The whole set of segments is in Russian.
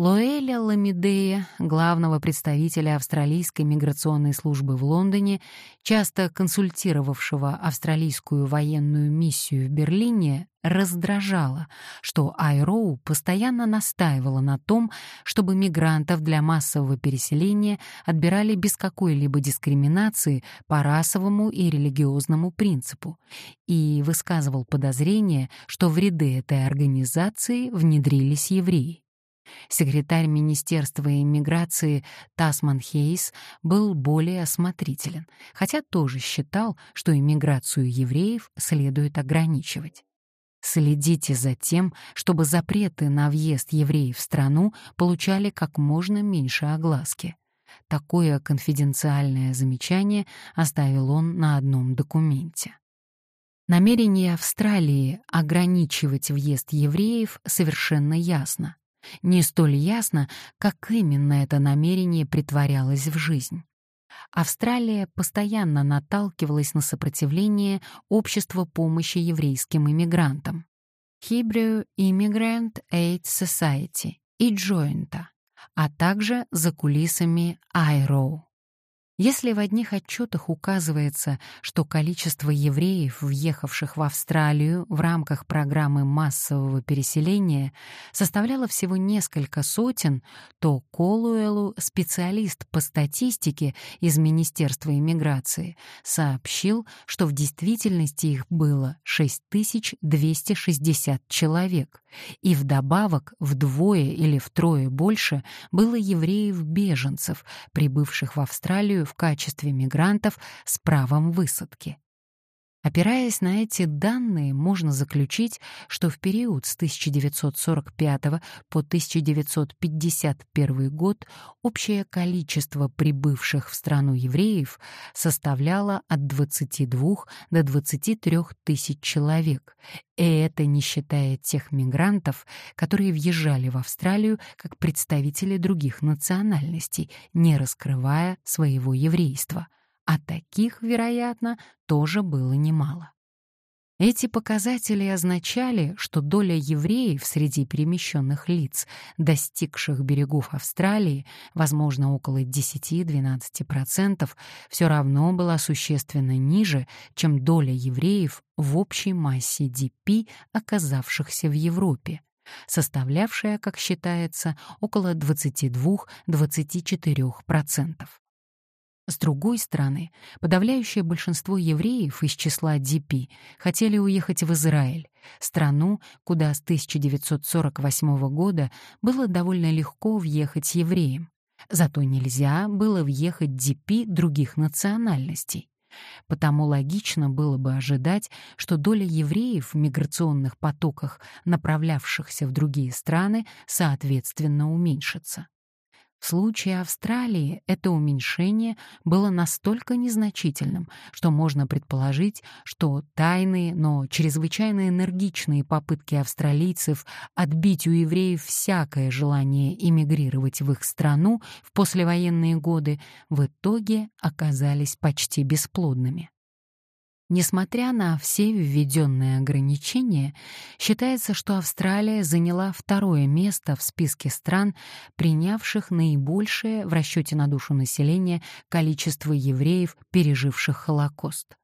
Лоэля Ламидея, главного представителя австралийской миграционной службы в Лондоне, часто консультировавшего австралийскую военную миссию в Берлине, раздражало, что Айроу постоянно настаивала на том, чтобы мигрантов для массового переселения отбирали без какой-либо дискриминации по расовому и религиозному принципу, и высказывал подозрение, что в ряды этой организации внедрились евреи. Секретарь Министерства иммиграции Тасман Хейс был более осмотрителен, хотя тоже считал, что иммиграцию евреев следует ограничивать. Следите за тем, чтобы запреты на въезд евреев в страну получали как можно меньше огласки. Такое конфиденциальное замечание оставил он на одном документе. Намерение Австралии ограничивать въезд евреев совершенно ясно. Не столь ясно, как именно это намерение притворялось в жизнь. Австралия постоянно наталкивалась на сопротивление общества помощи еврейским иммигрантам. Hebrew Immigrant Aid Society и Джойнта, а также за кулисами IRO. Если в одних отчетах указывается, что количество евреев, въехавших в Австралию в рамках программы массового переселения, составляло всего несколько сотен, то Колуэлу, специалист по статистике из Министерства иммиграции, сообщил, что в действительности их было 6260 человек, и вдобавок вдвое или втрое больше было евреев-беженцев, прибывших в Австралию в качестве мигрантов с правом высадки. Опираясь на эти данные, можно заключить, что в период с 1945 по 1951 год общее количество прибывших в страну евреев составляло от 22 до 23 тысяч человек, и это не считая тех мигрантов, которые въезжали в Австралию как представители других национальностей, не раскрывая своего еврейства — а таких, вероятно, тоже было немало. Эти показатели означали, что доля евреев среди перемещенных лиц, достигших берегов Австралии, возможно, около 10-12%, все равно была существенно ниже, чем доля евреев в общей массе ДП, оказавшихся в Европе, составлявшая, как считается, около 22-24%. С другой стороны, подавляющее большинство евреев из числа ДП хотели уехать в Израиль, страну, куда с 1948 года было довольно легко въехать евреям. Зато нельзя было въехать ДП других национальностей. Потому логично было бы ожидать, что доля евреев в миграционных потоках, направлявшихся в другие страны, соответственно уменьшится. В случае Австралии это уменьшение было настолько незначительным, что можно предположить, что тайные, но чрезвычайно энергичные попытки австралийцев отбить у евреев всякое желание эмигрировать в их страну в послевоенные годы в итоге оказались почти бесплодными. Несмотря на все введенные ограничения, считается, что Австралия заняла второе место в списке стран, принявших наибольшее в расчете на душу населения количество евреев, переживших Холокост.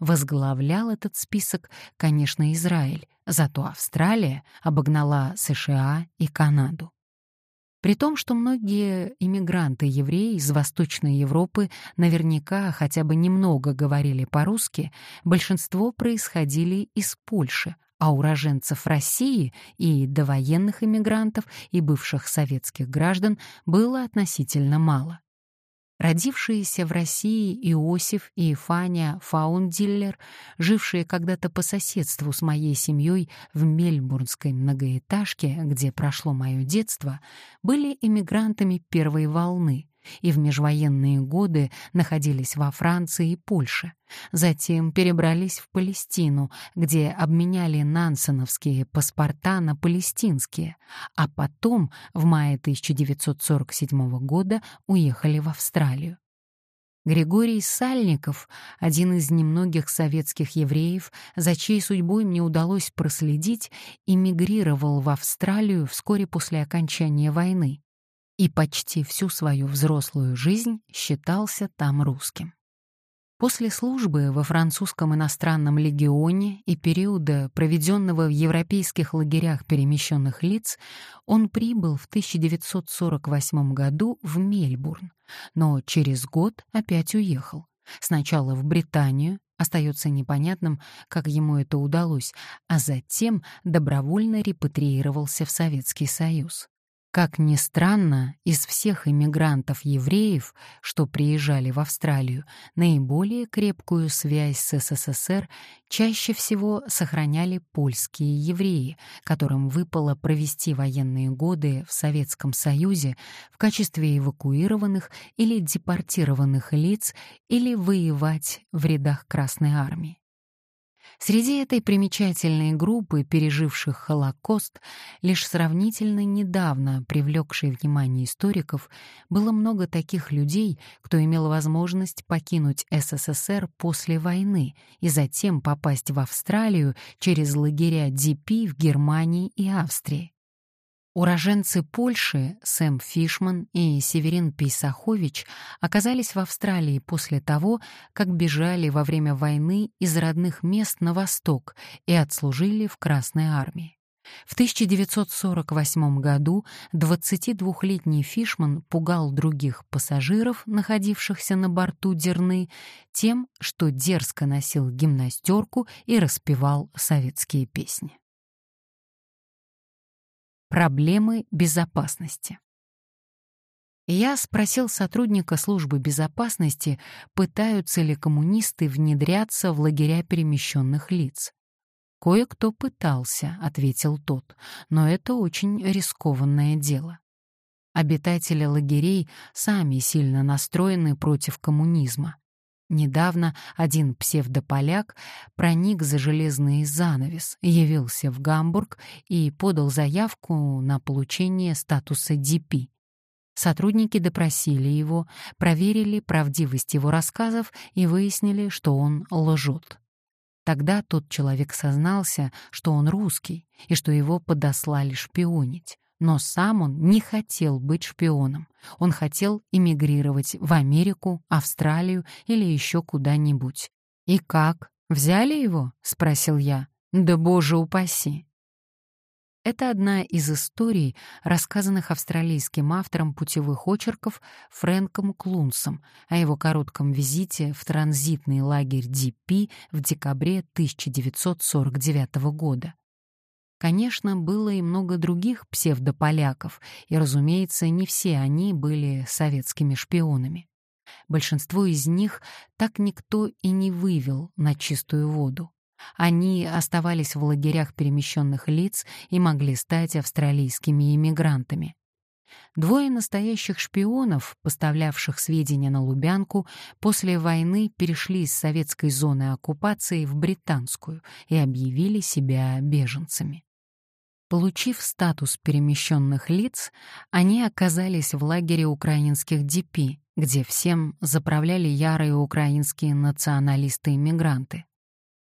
Возглавлял этот список, конечно, Израиль, зато Австралия обогнала США и Канаду. При том, что многие иммигранты-евреи из Восточной Европы наверняка хотя бы немного говорили по-русски, большинство происходили из Польши, а уроженцев России и довоенных иммигрантов и бывших советских граждан было относительно мало. Родившиеся в России Иосиф и Фаня Фаундиллер, жившие когда-то по соседству с моей семьей в мельбурнской многоэтажке, где прошло мое детство, были эмигрантами первой волны, и в межвоенные годы находились во Франции и Польше. Затем перебрались в Палестину, где обменяли нансеновские паспорта на палестинские, а потом в мае 1947 года уехали в Австралию. Григорий Сальников, один из немногих советских евреев, за чьей судьбой мне удалось проследить, эмигрировал в Австралию вскоре после окончания войны и почти всю свою взрослую жизнь считался там русским. После службы во французском иностранном легионе и периода, проведенного в европейских лагерях перемещенных лиц, он прибыл в 1948 году в Мельбурн, но через год опять уехал. Сначала в Британию, остается непонятным, как ему это удалось, а затем добровольно репатриировался в Советский Союз. Как ни странно, из всех иммигрантов-евреев, что приезжали в Австралию, наиболее крепкую связь с СССР чаще всего сохраняли польские евреи, которым выпало провести военные годы в Советском Союзе в качестве эвакуированных или депортированных лиц или воевать в рядах Красной Армии. Среди этой примечательной группы, переживших Холокост, лишь сравнительно недавно привлекшей внимание историков, было много таких людей, кто имел возможность покинуть СССР после войны и затем попасть в Австралию через лагеря ДП в Германии и Австрии. Уроженцы Польши Сэм Фишман и Северин Пейсахович оказались в Австралии после того, как бежали во время войны из родных мест на восток и отслужили в Красной армии. В 1948 году 22-летний Фишман пугал других пассажиров, находившихся на борту Дерны, тем, что дерзко носил гимнастерку и распевал советские песни. Проблемы безопасности. Я спросил сотрудника службы безопасности, пытаются ли коммунисты внедряться в лагеря перемещенных лиц. «Кое-кто пытался», — ответил тот, — «но это очень рискованное дело». Обитатели лагерей сами сильно настроены против коммунизма. Недавно один псевдополяк проник за железный занавес, явился в Гамбург и подал заявку на получение статуса DP. Сотрудники допросили его, проверили правдивость его рассказов и выяснили, что он лжет. Тогда тот человек сознался, что он русский и что его подослали шпионить. Но сам он не хотел быть шпионом. Он хотел эмигрировать в Америку, Австралию или еще куда-нибудь. «И как? Взяли его?» — спросил я. «Да боже упаси!» Это одна из историй, рассказанных австралийским автором путевых очерков Фрэнком Клунсом о его коротком визите в транзитный лагерь ДП в декабре 1949 года. Конечно, было и много других псевдополяков, и, разумеется, не все они были советскими шпионами. Большинство из них так никто и не вывел на чистую воду. Они оставались в лагерях перемещенных лиц и могли стать австралийскими иммигрантами. Двое настоящих шпионов, поставлявших сведения на Лубянку, после войны перешли из советской зоны оккупации в британскую и объявили себя беженцами. Получив статус перемещенных лиц, они оказались в лагере украинских ДП, где всем заправляли ярые украинские националисты-иммигранты.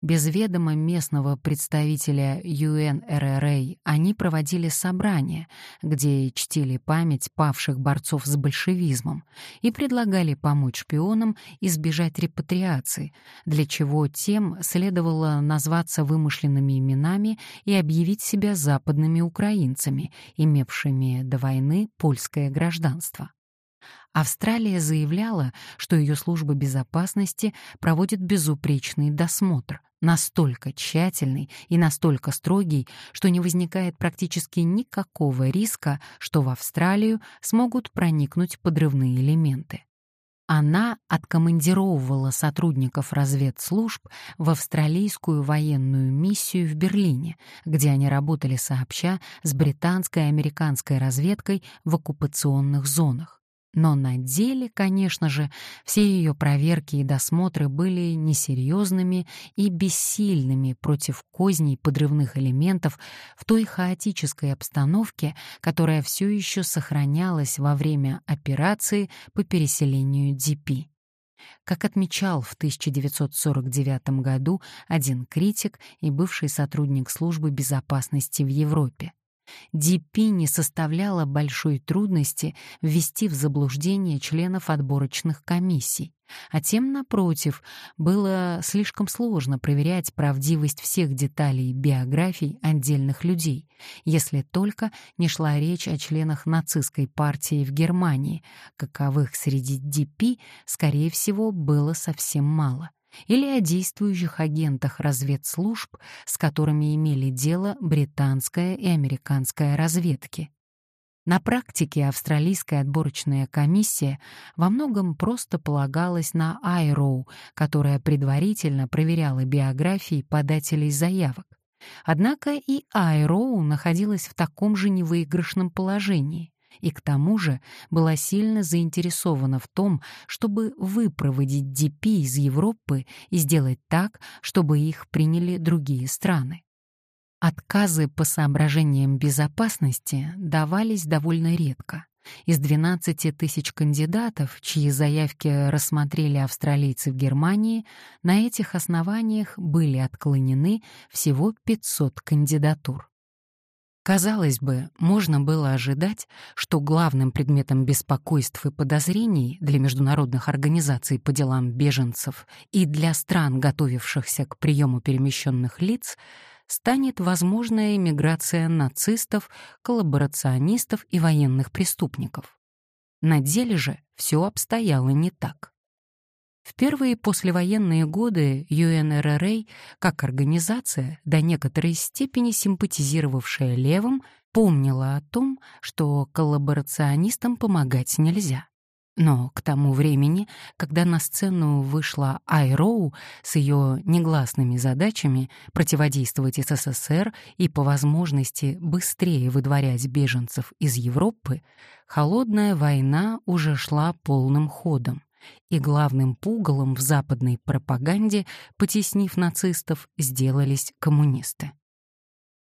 Без ведома местного представителя UNRRA они проводили собрания, где чтили память павших борцов с большевизмом и предлагали помочь шпионам избежать репатриации, для чего тем следовало назваться вымышленными именами и объявить себя западными украинцами, имевшими до войны польское гражданство. Австралия заявляла, что ее служба безопасности проводит безупречный досмотр, настолько тщательный и настолько строгий, что не возникает практически никакого риска, что в Австралию смогут проникнуть подрывные элементы. Она откомандировывала сотрудников разведслужб в австралийскую военную миссию в Берлине, где они работали сообща с британской и американской разведкой в оккупационных зонах. Но на деле, конечно же, все ее проверки и досмотры были несерьезными и бессильными против козней подрывных элементов в той хаотической обстановке, которая все еще сохранялась во время операции по переселению ДП. Как отмечал в 1949 году один критик и бывший сотрудник службы безопасности в Европе, ДП не составляло большой трудности ввести в заблуждение членов отборочных комиссий, а тем, напротив, было слишком сложно проверять правдивость всех деталей биографий отдельных людей, если только не шла речь о членах нацистской партии в Германии, каковых среди ДП, скорее всего, было совсем мало или о действующих агентах разведслужб, с которыми имели дело британская и американская разведки. На практике австралийская отборочная комиссия во многом просто полагалась на IRO, которая предварительно проверяла биографии подателей заявок. Однако и IRO находилась в таком же невыигрышном положении и к тому же была сильно заинтересована в том, чтобы выпроводить ДП из Европы и сделать так, чтобы их приняли другие страны. Отказы по соображениям безопасности давались довольно редко. Из 12 тысяч кандидатов, чьи заявки рассмотрели австралийцы в Германии, на этих основаниях были отклонены всего 500 кандидатур. Казалось бы, можно было ожидать, что главным предметом беспокойств и подозрений для международных организаций по делам беженцев и для стран, готовившихся к приему перемещенных лиц, станет возможная эмиграция нацистов, коллаборационистов и военных преступников. На деле же все обстояло не так. В первые послевоенные годы ЮНРРА, как организация, до некоторой степени симпатизировавшая левым, помнила о том, что коллаборационистам помогать нельзя. Но к тому времени, когда на сцену вышла Айроу с ее негласными задачами противодействовать СССР и по возможности быстрее выдворять беженцев из Европы, холодная война уже шла полным ходом и главным пугалом в западной пропаганде, потеснив нацистов, сделались коммунисты.